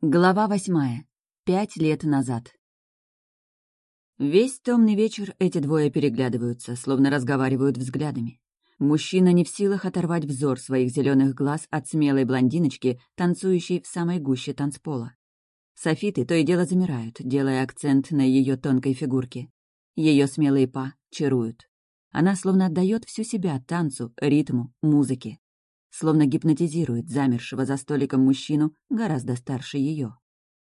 Глава восьмая. Пять лет назад. Весь томный вечер эти двое переглядываются, словно разговаривают взглядами. Мужчина не в силах оторвать взор своих зеленых глаз от смелой блондиночки, танцующей в самой гуще танцпола. Софиты то и дело замирают, делая акцент на ее тонкой фигурке. Ее смелые па чаруют. Она словно отдает всю себя танцу, ритму, музыке словно гипнотизирует замершего за столиком мужчину гораздо старше ее.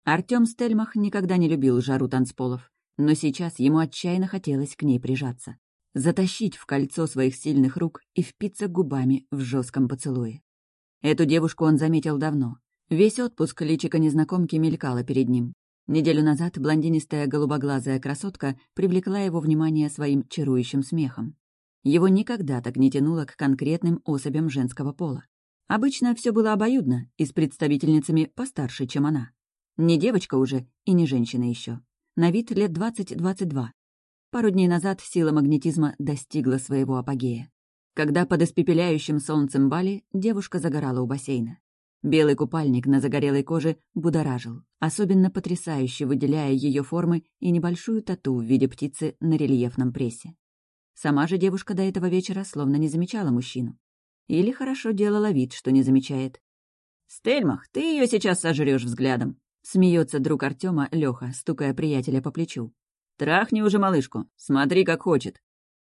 Артём Стельмах никогда не любил жару танцполов, но сейчас ему отчаянно хотелось к ней прижаться, затащить в кольцо своих сильных рук и впиться губами в жестком поцелуе. Эту девушку он заметил давно. Весь отпуск личика незнакомки мелькала перед ним. Неделю назад блондинистая голубоглазая красотка привлекла его внимание своим чарующим смехом. Его никогда так не тянуло к конкретным особям женского пола. Обычно все было обоюдно и с представительницами постарше, чем она. Не девочка уже и не женщина еще. На вид лет 20-22. Пару дней назад сила магнетизма достигла своего апогея. Когда под испепеляющим солнцем Бали девушка загорала у бассейна. Белый купальник на загорелой коже будоражил, особенно потрясающе выделяя ее формы и небольшую тату в виде птицы на рельефном прессе. Сама же девушка до этого вечера словно не замечала мужчину. Или хорошо делала вид, что не замечает. «Стельмах, ты ее сейчас сожрешь взглядом!» Смеется друг Артема Леха, стукая приятеля по плечу. «Трахни уже малышку, смотри, как хочет!»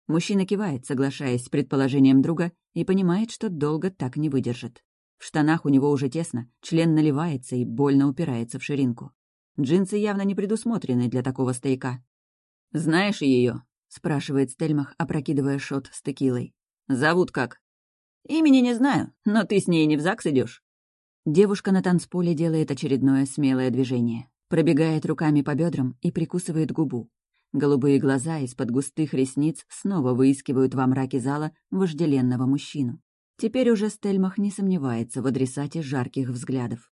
Мужчина кивает, соглашаясь с предположением друга, и понимает, что долго так не выдержит. В штанах у него уже тесно, член наливается и больно упирается в ширинку. Джинсы явно не предусмотрены для такого стояка. «Знаешь ее? — спрашивает Стельмах, опрокидывая шот с текилой. «Зовут как?» «Имени не знаю, но ты с ней не в ЗАГС идешь. Девушка на танцполе делает очередное смелое движение. Пробегает руками по бедрам и прикусывает губу. Голубые глаза из-под густых ресниц снова выискивают во мраке зала вожделенного мужчину. Теперь уже Стельмах не сомневается в адресате жарких взглядов.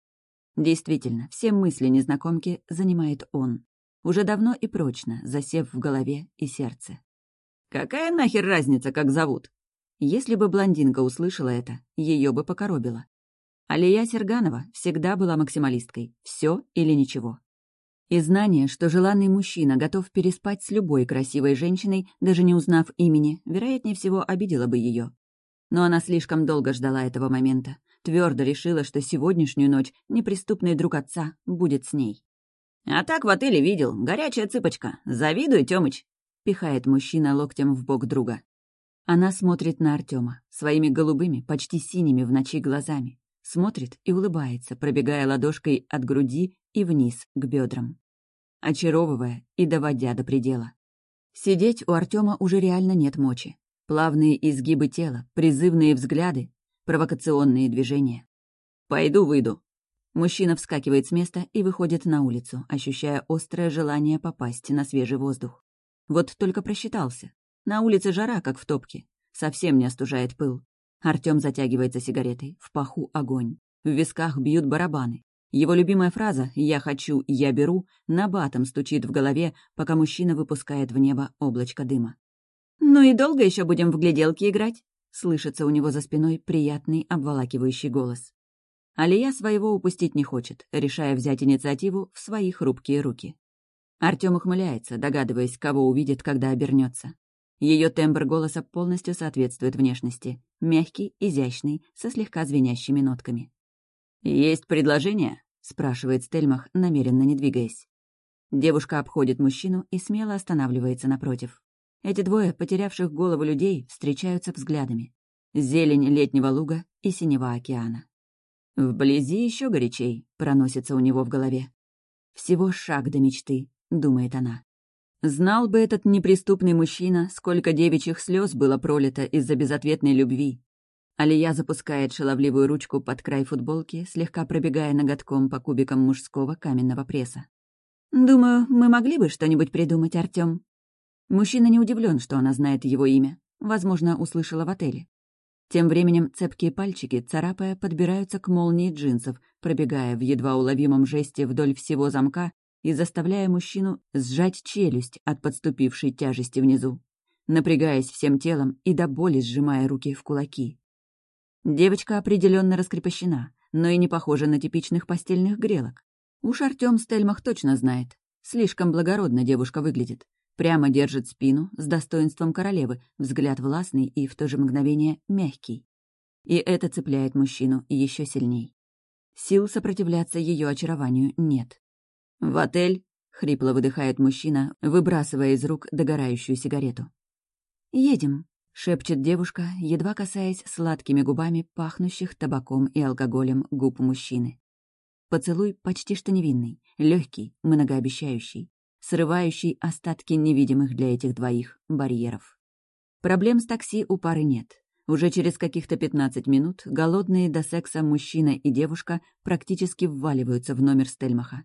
Действительно, все мысли незнакомки занимает он уже давно и прочно, засев в голове и сердце. «Какая нахер разница, как зовут?» Если бы блондинка услышала это, ее бы покоробило. Алия Серганова всегда была максималисткой. Все или ничего. И знание, что желанный мужчина готов переспать с любой красивой женщиной, даже не узнав имени, вероятнее всего обидело бы ее. Но она слишком долго ждала этого момента, твердо решила, что сегодняшнюю ночь неприступный друг отца будет с ней. «А так в отеле видел. Горячая цыпочка. Завидуй, Тёмыч!» — пихает мужчина локтем в бок друга. Она смотрит на Артема своими голубыми, почти синими в ночи глазами. Смотрит и улыбается, пробегая ладошкой от груди и вниз к бедрам. Очаровывая и доводя до предела. Сидеть у Артема уже реально нет мочи. Плавные изгибы тела, призывные взгляды, провокационные движения. «Пойду выйду», Мужчина вскакивает с места и выходит на улицу, ощущая острое желание попасть на свежий воздух. Вот только просчитался. На улице жара, как в топке. Совсем не остужает пыл. Артём затягивается сигаретой, в паху огонь. В висках бьют барабаны. Его любимая фраза «я хочу, я беру» на батом стучит в голове, пока мужчина выпускает в небо облачко дыма. «Ну и долго еще будем в гляделки играть?» — слышится у него за спиной приятный обволакивающий голос. Алия своего упустить не хочет, решая взять инициативу в свои хрупкие руки. Артём ухмыляется, догадываясь, кого увидит, когда обернется. Ее тембр голоса полностью соответствует внешности. Мягкий, изящный, со слегка звенящими нотками. «Есть предложение?» — спрашивает Стельмах, намеренно не двигаясь. Девушка обходит мужчину и смело останавливается напротив. Эти двое, потерявших голову людей, встречаются взглядами. Зелень летнего луга и синева океана. Вблизи еще горячей, проносится у него в голове. Всего шаг до мечты, думает она. Знал бы этот неприступный мужчина, сколько девичьих слез было пролито из-за безответной любви. Алия запускает шаловливую ручку под край футболки, слегка пробегая ноготком по кубикам мужского каменного пресса. «Думаю, мы могли бы что-нибудь придумать, Артём». Мужчина не удивлен, что она знает его имя. Возможно, услышала в отеле. Тем временем цепкие пальчики, царапая, подбираются к молнии джинсов, пробегая в едва уловимом жесте вдоль всего замка и заставляя мужчину сжать челюсть от подступившей тяжести внизу, напрягаясь всем телом и до боли сжимая руки в кулаки. Девочка определенно раскрепощена, но и не похожа на типичных постельных грелок. Уж Артём Стельмах точно знает. Слишком благородно девушка выглядит. Прямо держит спину, с достоинством королевы, взгляд властный и в то же мгновение мягкий. И это цепляет мужчину еще сильней. Сил сопротивляться ее очарованию нет. «В отель?» — хрипло выдыхает мужчина, выбрасывая из рук догорающую сигарету. «Едем», — шепчет девушка, едва касаясь сладкими губами пахнущих табаком и алкоголем губ мужчины. Поцелуй почти что невинный, легкий, многообещающий, срывающий остатки невидимых для этих двоих барьеров. Проблем с такси у пары нет. Уже через каких-то 15 минут голодные до секса мужчина и девушка практически вваливаются в номер Стельмаха.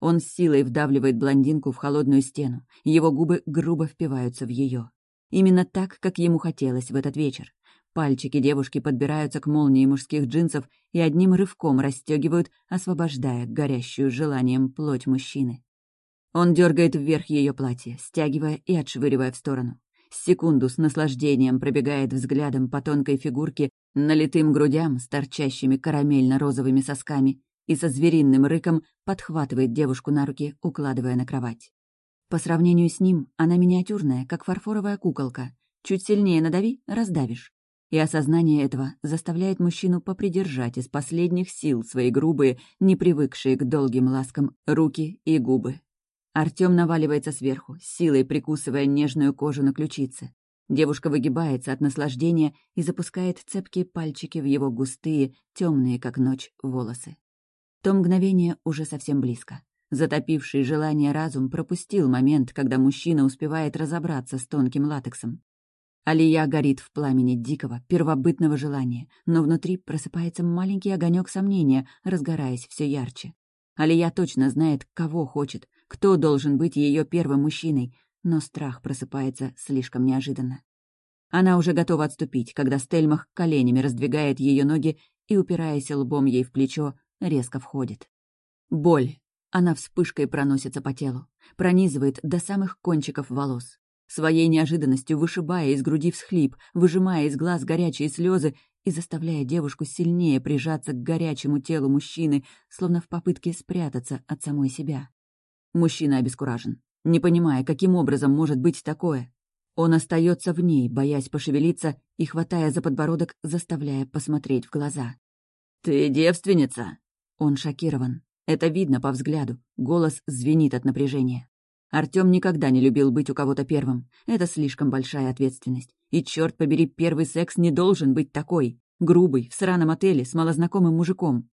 Он с силой вдавливает блондинку в холодную стену, его губы грубо впиваются в ее. Именно так, как ему хотелось в этот вечер. Пальчики девушки подбираются к молнии мужских джинсов и одним рывком расстегивают, освобождая горящую желанием плоть мужчины. Он дергает вверх ее платье, стягивая и отшвыривая в сторону. Секунду с наслаждением пробегает взглядом по тонкой фигурке, налитым грудям с торчащими карамельно-розовыми сосками и со звериным рыком подхватывает девушку на руки, укладывая на кровать. По сравнению с ним она миниатюрная, как фарфоровая куколка. Чуть сильнее надави — раздавишь. И осознание этого заставляет мужчину попридержать из последних сил свои грубые, не привыкшие к долгим ласкам, руки и губы. Артём наваливается сверху, силой прикусывая нежную кожу на ключице. Девушка выгибается от наслаждения и запускает цепкие пальчики в его густые, темные, как ночь, волосы. То мгновение уже совсем близко. Затопивший желание разум пропустил момент, когда мужчина успевает разобраться с тонким латексом. Алия горит в пламени дикого, первобытного желания, но внутри просыпается маленький огонек сомнения, разгораясь все ярче. Алия точно знает, кого хочет, кто должен быть ее первым мужчиной, но страх просыпается слишком неожиданно. Она уже готова отступить, когда Стельмах коленями раздвигает ее ноги и, упираясь лбом ей в плечо, резко входит. Боль. Она вспышкой проносится по телу, пронизывает до самых кончиков волос. Своей неожиданностью вышибая из груди всхлип, выжимая из глаз горячие слезы и заставляя девушку сильнее прижаться к горячему телу мужчины, словно в попытке спрятаться от самой себя. Мужчина обескуражен, не понимая, каким образом может быть такое. Он остается в ней, боясь пошевелиться и, хватая за подбородок, заставляя посмотреть в глаза. «Ты девственница?» Он шокирован. Это видно по взгляду. Голос звенит от напряжения. Артём никогда не любил быть у кого-то первым. Это слишком большая ответственность. И, черт побери, первый секс не должен быть такой. Грубый, в сраном отеле, с малознакомым мужиком.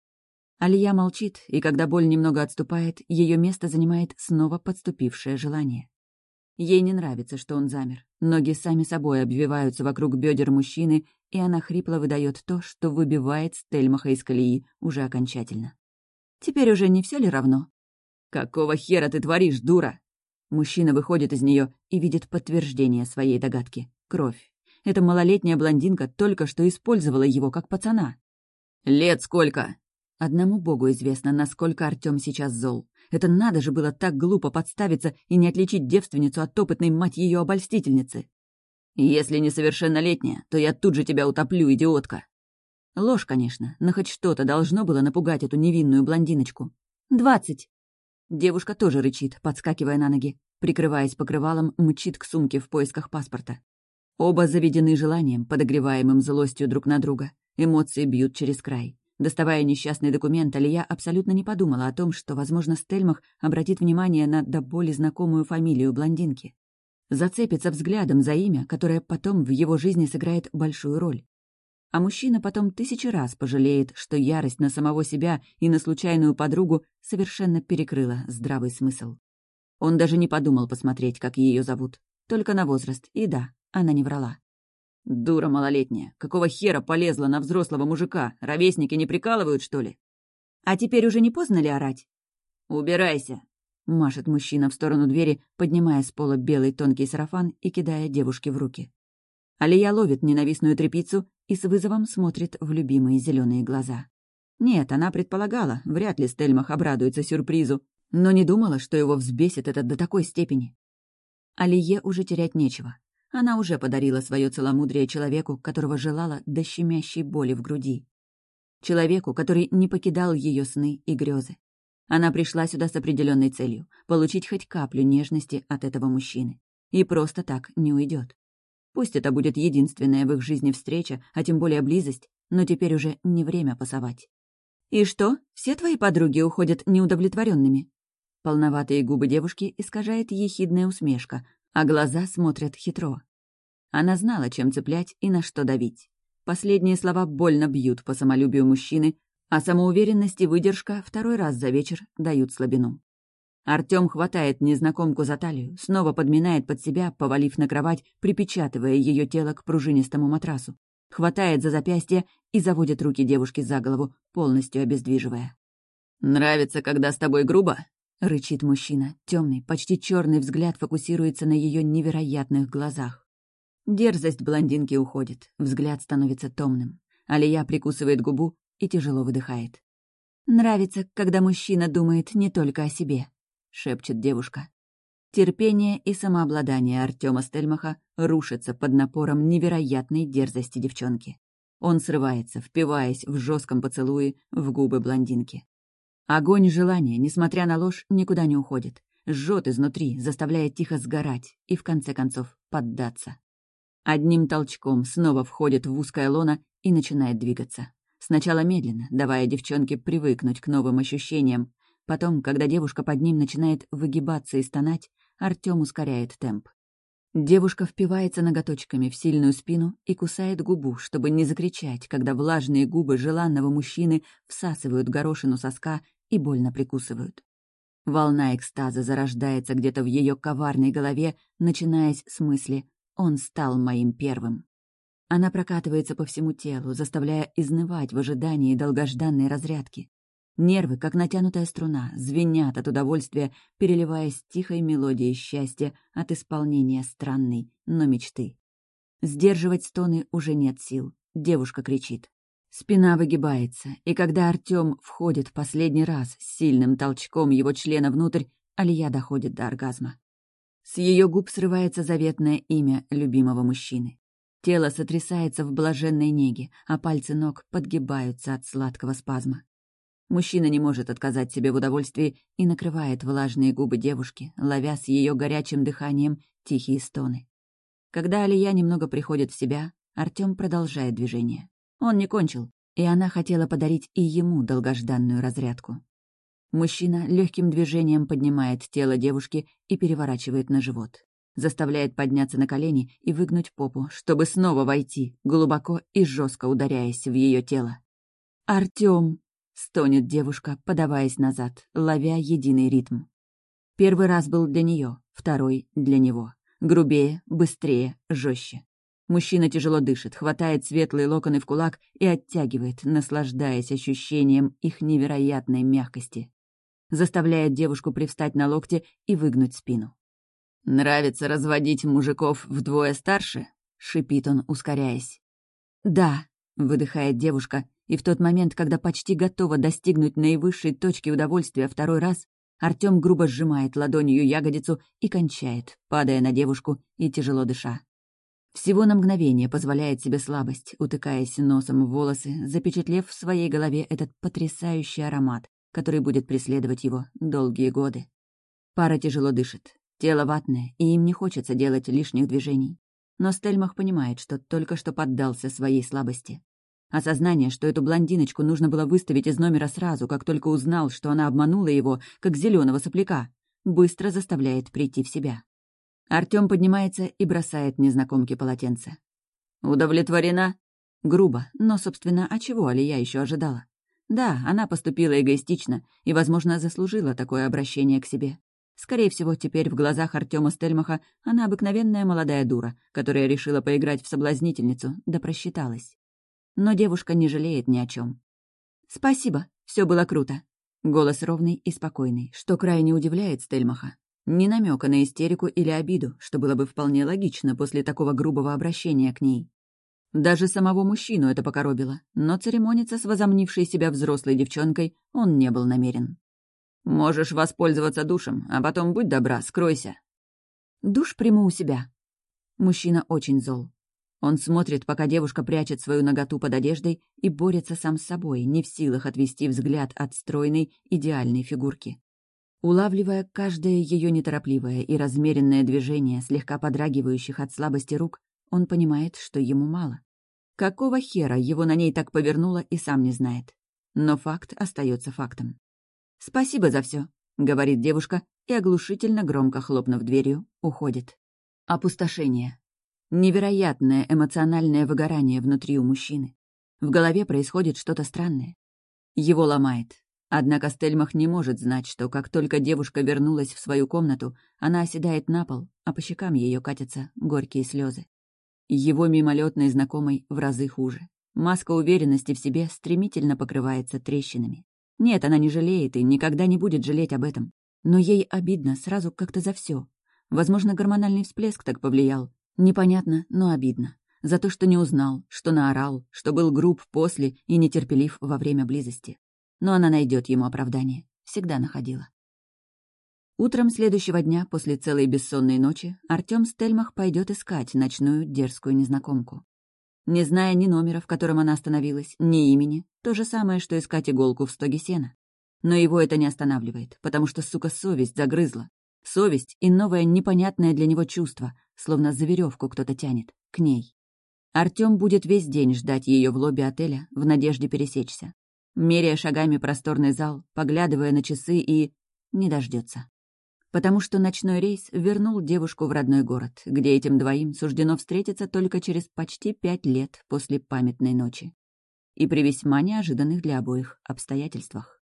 Алия молчит, и когда боль немного отступает, ее место занимает снова подступившее желание. Ей не нравится, что он замер. Ноги сами собой обвиваются вокруг бедер мужчины, и она хрипло выдает то, что выбивает Стельмаха из колеи уже окончательно. «Теперь уже не все ли равно?» «Какого хера ты творишь, дура?» Мужчина выходит из нее и видит подтверждение своей догадки. Кровь. Эта малолетняя блондинка только что использовала его как пацана. «Лет сколько?» Одному богу известно, насколько Артём сейчас зол. Это надо же было так глупо подставиться и не отличить девственницу от опытной мать ее обольстительницы. «Если несовершеннолетняя, то я тут же тебя утоплю, идиотка!» Ложь, конечно, но хоть что-то должно было напугать эту невинную блондиночку. «Двадцать!» Девушка тоже рычит, подскакивая на ноги. Прикрываясь покрывалом, мчит к сумке в поисках паспорта. Оба заведены желанием, подогреваемым злостью друг на друга. Эмоции бьют через край. Доставая несчастный документ, Алия абсолютно не подумала о том, что, возможно, Стельмах обратит внимание на до боли знакомую фамилию блондинки. Зацепится взглядом за имя, которое потом в его жизни сыграет большую роль. А мужчина потом тысячи раз пожалеет, что ярость на самого себя и на случайную подругу совершенно перекрыла здравый смысл. Он даже не подумал посмотреть, как ее зовут. Только на возраст. И да, она не врала. Дура малолетняя. Какого хера полезла на взрослого мужика? Ровесники не прикалывают, что ли? А теперь уже не поздно ли орать? Убирайся. Машет мужчина в сторону двери, поднимая с пола белый тонкий сарафан и кидая девушке в руки. Алия ловит ненавистную трепицу и с вызовом смотрит в любимые зеленые глаза. Нет, она предполагала, вряд ли Стельмах обрадуется сюрпризу, но не думала, что его взбесит это до такой степени. Алие уже терять нечего. Она уже подарила свое целомудрие человеку, которого желала до щемящей боли в груди. Человеку, который не покидал ее сны и грезы. Она пришла сюда с определенной целью — получить хоть каплю нежности от этого мужчины. И просто так не уйдет. Пусть это будет единственная в их жизни встреча, а тем более близость, но теперь уже не время пасовать. «И что, все твои подруги уходят неудовлетворенными? Полноватые губы девушки искажает ехидная усмешка, а глаза смотрят хитро. Она знала, чем цеплять и на что давить. Последние слова больно бьют по самолюбию мужчины, а самоуверенность и выдержка второй раз за вечер дают слабину. Артём хватает незнакомку за талию, снова подминает под себя, повалив на кровать, припечатывая ее тело к пружинистому матрасу. Хватает за запястье и заводит руки девушки за голову, полностью обездвиживая. «Нравится, когда с тобой грубо?» — рычит мужчина. Темный, почти черный взгляд фокусируется на ее невероятных глазах. Дерзость блондинки уходит, взгляд становится томным. Алия прикусывает губу и тяжело выдыхает. «Нравится, когда мужчина думает не только о себе», — шепчет девушка. Терпение и самообладание Артема Стельмаха рушатся под напором невероятной дерзости девчонки. Он срывается, впиваясь в жестком поцелуе в губы блондинки. Огонь желания, несмотря на ложь, никуда не уходит. Жжет изнутри, заставляя тихо сгорать и, в конце концов, поддаться. Одним толчком снова входит в узкое лоно и начинает двигаться. Сначала медленно, давая девчонке привыкнуть к новым ощущениям. Потом, когда девушка под ним начинает выгибаться и стонать, Артём ускоряет темп. Девушка впивается ноготочками в сильную спину и кусает губу, чтобы не закричать, когда влажные губы желанного мужчины всасывают горошину соска и больно прикусывают. Волна экстаза зарождается где-то в ее коварной голове, начинаясь с мысли «Он стал моим первым». Она прокатывается по всему телу, заставляя изнывать в ожидании долгожданной разрядки. Нервы, как натянутая струна, звенят от удовольствия, переливаясь тихой мелодией счастья от исполнения странной, но мечты. Сдерживать стоны уже нет сил. Девушка кричит. Спина выгибается, и когда Артём входит в последний раз с сильным толчком его члена внутрь, Алия доходит до оргазма. С ее губ срывается заветное имя любимого мужчины. Тело сотрясается в блаженной неге, а пальцы ног подгибаются от сладкого спазма. Мужчина не может отказать себе в удовольствии и накрывает влажные губы девушки, ловя с ее горячим дыханием тихие стоны. Когда Алия немного приходит в себя, Артём продолжает движение. Он не кончил, и она хотела подарить и ему долгожданную разрядку. Мужчина легким движением поднимает тело девушки и переворачивает на живот. Заставляет подняться на колени и выгнуть попу, чтобы снова войти, глубоко и жестко ударяясь в ее тело. «Артём!» — стонет девушка, подаваясь назад, ловя единый ритм. Первый раз был для нее, второй — для него. Грубее, быстрее, жестче. Мужчина тяжело дышит, хватает светлые локоны в кулак и оттягивает, наслаждаясь ощущением их невероятной мягкости. Заставляет девушку привстать на локте и выгнуть спину. «Нравится разводить мужиков вдвое старше?» — шипит он, ускоряясь. «Да», — выдыхает девушка, и в тот момент, когда почти готова достигнуть наивысшей точки удовольствия второй раз, Артём грубо сжимает ладонью ягодицу и кончает, падая на девушку и тяжело дыша. Всего на мгновение позволяет себе слабость, утыкаясь носом в волосы, запечатлев в своей голове этот потрясающий аромат, который будет преследовать его долгие годы. Пара тяжело дышит. Тело ватное, и им не хочется делать лишних движений. Но Стельмах понимает, что только что поддался своей слабости. Осознание, что эту блондиночку нужно было выставить из номера сразу, как только узнал, что она обманула его, как зеленого сопляка, быстро заставляет прийти в себя. Артём поднимается и бросает незнакомке полотенце. «Удовлетворена?» Грубо, но, собственно, а чего Алия еще ожидала? Да, она поступила эгоистично и, возможно, заслужила такое обращение к себе. Скорее всего, теперь в глазах Артема Стельмаха она обыкновенная молодая дура, которая решила поиграть в соблазнительницу, да просчиталась но девушка не жалеет ни о чем. «Спасибо, все было круто». Голос ровный и спокойный, что крайне удивляет Стельмаха. Ни намека на истерику или обиду, что было бы вполне логично после такого грубого обращения к ней. Даже самого мужчину это покоробило, но церемониться с возомнившей себя взрослой девчонкой он не был намерен. «Можешь воспользоваться душем, а потом, будь добра, скройся». «Душ приму у себя». Мужчина очень зол. Он смотрит, пока девушка прячет свою наготу под одеждой и борется сам с собой, не в силах отвести взгляд от стройной, идеальной фигурки. Улавливая каждое ее неторопливое и размеренное движение слегка подрагивающих от слабости рук, он понимает, что ему мало. Какого хера его на ней так повернуло и сам не знает. Но факт остается фактом. «Спасибо за все, говорит девушка и, оглушительно громко хлопнув дверью, уходит. Опустошение. Невероятное эмоциональное выгорание внутри у мужчины. В голове происходит что-то странное. Его ломает. Однако Стельмах не может знать, что как только девушка вернулась в свою комнату, она оседает на пол, а по щекам ее катятся горькие слезы. Его мимолетной знакомой в разы хуже. Маска уверенности в себе стремительно покрывается трещинами. Нет, она не жалеет и никогда не будет жалеть об этом. Но ей обидно сразу как-то за все. Возможно, гормональный всплеск так повлиял. Непонятно, но обидно. За то, что не узнал, что наорал, что был груб после и нетерпелив во время близости но она найдет ему оправдание. Всегда находила. Утром следующего дня, после целой бессонной ночи, Артём Стельмах пойдет искать ночную дерзкую незнакомку. Не зная ни номера, в котором она остановилась, ни имени, то же самое, что искать иголку в стоге сена. Но его это не останавливает, потому что, сука, совесть загрызла. Совесть и новое непонятное для него чувство, словно за веревку кто-то тянет, к ней. Артём будет весь день ждать ее в лобби отеля в надежде пересечься меряя шагами просторный зал, поглядывая на часы и... не дождется. Потому что ночной рейс вернул девушку в родной город, где этим двоим суждено встретиться только через почти пять лет после памятной ночи. И при весьма неожиданных для обоих обстоятельствах.